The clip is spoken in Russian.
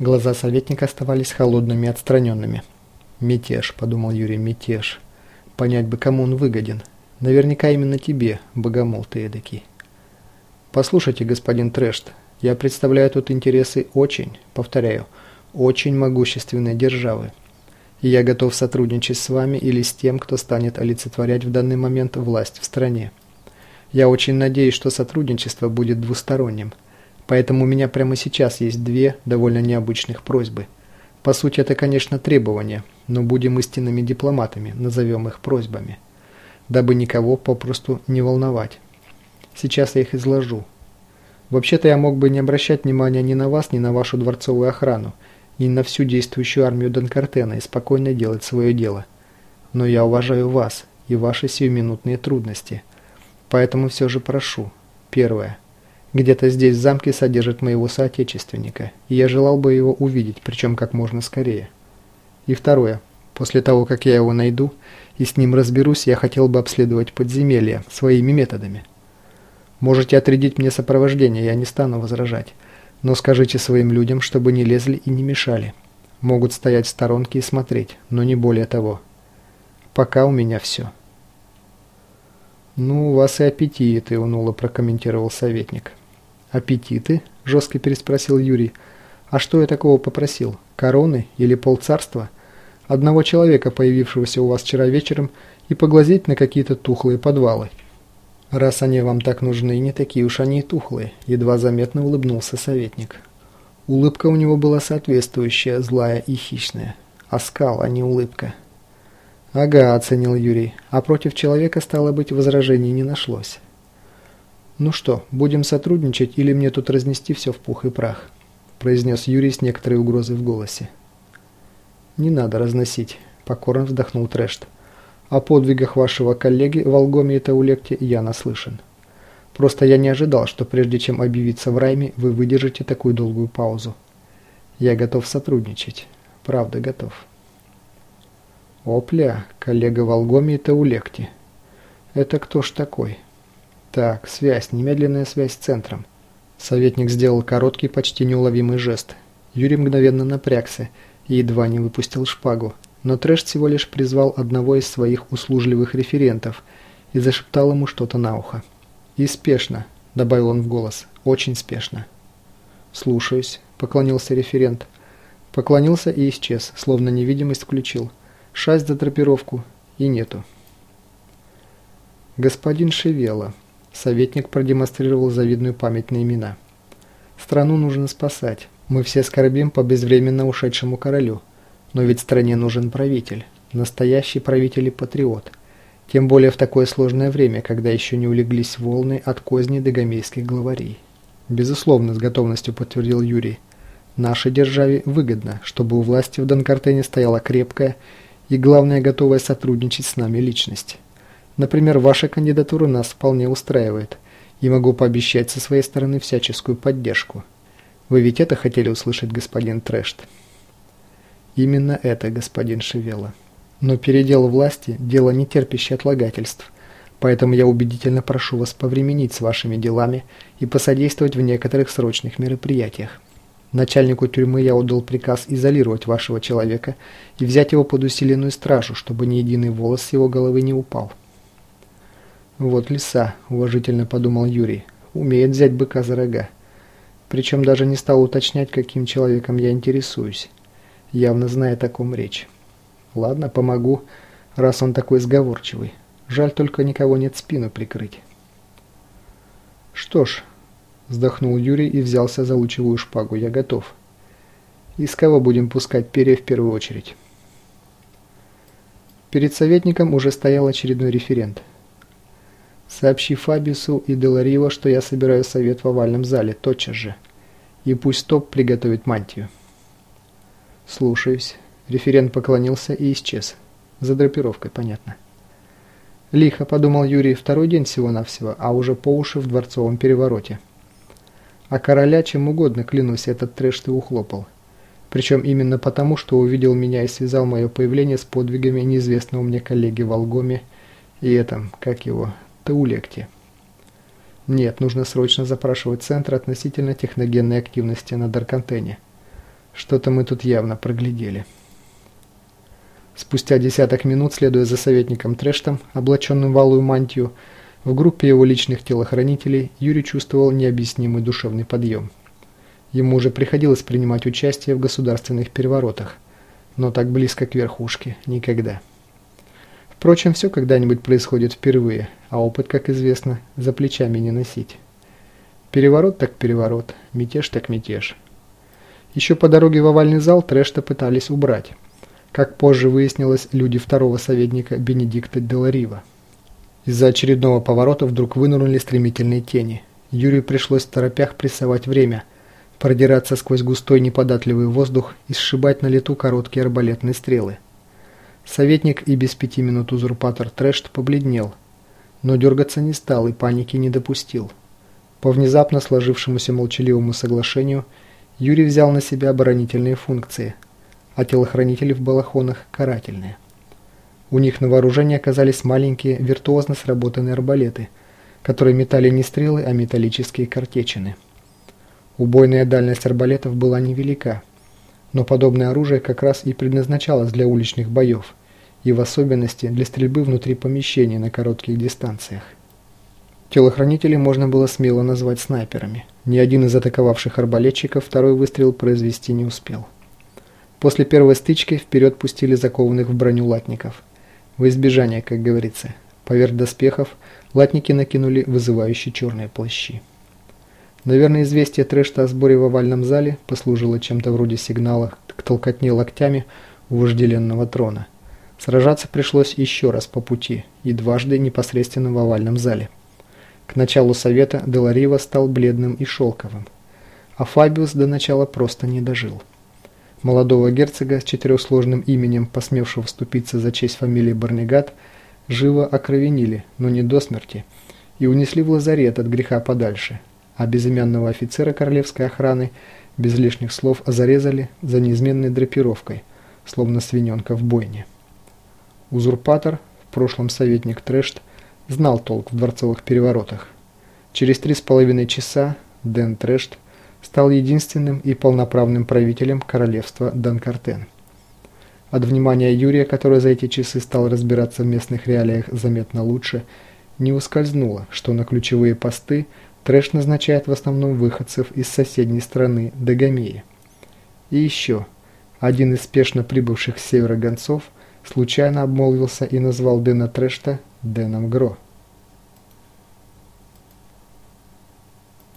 Глаза советника оставались холодными и отстраненными. «Мятеж», — подумал Юрий, — «мятеж. Понять бы, кому он выгоден. Наверняка именно тебе, богомол ты эдакий». «Послушайте, господин Трэшт, я представляю тут интересы очень, повторяю, очень могущественной державы. И я готов сотрудничать с вами или с тем, кто станет олицетворять в данный момент власть в стране. Я очень надеюсь, что сотрудничество будет двусторонним. Поэтому у меня прямо сейчас есть две довольно необычных просьбы. По сути, это, конечно, требования, но будем истинными дипломатами, назовем их просьбами. Дабы никого попросту не волновать. Сейчас я их изложу. Вообще-то я мог бы не обращать внимания ни на вас, ни на вашу дворцовую охрану, ни на всю действующую армию Донкартена и спокойно делать свое дело. Но я уважаю вас и ваши сиюминутные трудности – Поэтому все же прошу. Первое. Где-то здесь в замке содержат моего соотечественника, и я желал бы его увидеть, причем как можно скорее. И второе. После того, как я его найду и с ним разберусь, я хотел бы обследовать подземелье своими методами. Можете отрядить мне сопровождение, я не стану возражать. Но скажите своим людям, чтобы не лезли и не мешали. Могут стоять в сторонке и смотреть, но не более того. Пока у меня все. «Ну, у вас и аппетиты», – уныло прокомментировал советник. «Аппетиты?» – жестко переспросил Юрий. «А что я такого попросил? Короны или полцарства? Одного человека, появившегося у вас вчера вечером, и поглазеть на какие-то тухлые подвалы?» «Раз они вам так нужны, не такие уж они и тухлые», – едва заметно улыбнулся советник. Улыбка у него была соответствующая, злая и хищная. Оскал, а не улыбка. «Ага», – оценил Юрий. «А против человека, стало быть, возражений не нашлось». «Ну что, будем сотрудничать или мне тут разнести все в пух и прах?» – произнес Юрий с некоторой угрозой в голосе. «Не надо разносить», – покорно вздохнул Трэшт. «О подвигах вашего коллеги в Алгоме и Таулекте я наслышан. Просто я не ожидал, что прежде чем объявиться в Райме, вы выдержите такую долгую паузу. Я готов сотрудничать. Правда, готов». Опля, коллега в Алгоме и Таулекте. Это кто ж такой? Так, связь, немедленная связь с центром. Советник сделал короткий, почти неуловимый жест. Юрий мгновенно напрягся и едва не выпустил шпагу. Но Трэш всего лишь призвал одного из своих услужливых референтов и зашептал ему что-то на ухо. «И спешно», — добавил он в голос, — «очень спешно». «Слушаюсь», — поклонился референт. Поклонился и исчез, словно невидимость включил. Шасть за драпировку и нету. Господин Шевела. Советник продемонстрировал завидную память на имена. Страну нужно спасать. Мы все скорбим по безвременно ушедшему королю. Но ведь стране нужен правитель. Настоящий правитель и патриот. Тем более в такое сложное время, когда еще не улеглись волны от козни до гомейских главарей. Безусловно, с готовностью подтвердил Юрий. Нашей державе выгодно, чтобы у власти в Донкартене стояла крепкая и, главное, готовая сотрудничать с нами личность. Например, ваша кандидатура нас вполне устраивает, и могу пообещать со своей стороны всяческую поддержку. Вы ведь это хотели услышать, господин Трэшт? Именно это, господин Шевела. Но передел власти – дело не терпящее отлагательств, поэтому я убедительно прошу вас повременить с вашими делами и посодействовать в некоторых срочных мероприятиях. Начальнику тюрьмы я отдал приказ изолировать вашего человека и взять его под усиленную стражу, чтобы ни единый волос с его головы не упал. «Вот лиса», – уважительно подумал Юрий, – «умеет взять быка за рога». Причем даже не стал уточнять, каким человеком я интересуюсь, явно зная о таком речь. «Ладно, помогу, раз он такой сговорчивый. Жаль только никого нет спину прикрыть». «Что ж», Вздохнул Юрий и взялся за лучевую шпагу. «Я готов». «Из кого будем пускать перья в первую очередь?» Перед советником уже стоял очередной референт. «Сообщи Фабису и Деларио, что я собираю совет в овальном зале, тотчас же. И пусть Топ приготовит мантию». «Слушаюсь». Референт поклонился и исчез. За драпировкой, понятно. «Лихо», — подумал Юрий, — «второй день всего-навсего, а уже по уши в дворцовом перевороте». А короля чем угодно, клянусь, этот трэш ты ухлопал. Причем именно потому, что увидел меня и связал мое появление с подвигами неизвестного мне коллеги в Алгоме и этом, как его, Таулекте. Нет, нужно срочно запрашивать центр относительно техногенной активности на Даркантене. Что-то мы тут явно проглядели. Спустя десяток минут, следуя за советником Трештом, облаченным в алую мантию, в группе его личных телохранителей Юрий чувствовал необъяснимый душевный подъем. Ему уже приходилось принимать участие в государственных переворотах, но так близко к верхушке никогда. Впрочем, все когда-нибудь происходит впервые, а опыт, как известно, за плечами не носить. Переворот так переворот, мятеж так мятеж. Еще по дороге в овальный зал Трэшта пытались убрать. Как позже выяснилось, люди второго советника Бенедикта Деларива. Из-за очередного поворота вдруг вынырнули стремительные тени. Юрию пришлось в торопях прессовать время, продираться сквозь густой неподатливый воздух и сшибать на лету короткие арбалетные стрелы. Советник и без пяти минут узурпатор Трэшт побледнел, но дергаться не стал и паники не допустил. По внезапно сложившемуся молчаливому соглашению Юрий взял на себя оборонительные функции, а телохранители в балахонах – карательные. У них на вооружении оказались маленькие, виртуозно сработанные арбалеты, которые метали не стрелы, а металлические картечины. Убойная дальность арбалетов была невелика, но подобное оружие как раз и предназначалось для уличных боев – и в особенности для стрельбы внутри помещений на коротких дистанциях. Телохранителей можно было смело назвать снайперами. Ни один из атаковавших арбалетчиков второй выстрел произвести не успел. После первой стычки вперед пустили закованных в броню латников. В избежание, как говорится. Поверх доспехов латники накинули вызывающие черные плащи. Наверное, известие Трэшта о сборе в овальном зале послужило чем-то вроде сигнала к толкотне локтями у вожделенного трона – Сражаться пришлось еще раз по пути и дважды непосредственно в овальном зале. К началу совета Деларива стал бледным и шелковым, а Фабиус до начала просто не дожил. Молодого герцога с четырехсложным именем, посмевшего вступиться за честь фамилии Барнегат, живо окровенили, но не до смерти, и унесли в лазарет от греха подальше, а безымянного офицера королевской охраны без лишних слов зарезали за неизменной драпировкой, словно свиненка в бойне. Узурпатор, в прошлом советник Трэшт, знал толк в дворцовых переворотах. Через три с половиной часа Дэн Трэшт стал единственным и полноправным правителем королевства Данкартен. От внимания Юрия, который за эти часы стал разбираться в местных реалиях заметно лучше, не ускользнуло, что на ключевые посты Трэш назначает в основном выходцев из соседней страны Дагомеи. И еще, один из спешно прибывших с севера гонцов – случайно обмолвился и назвал Дэна Трэшта Дэном Гро.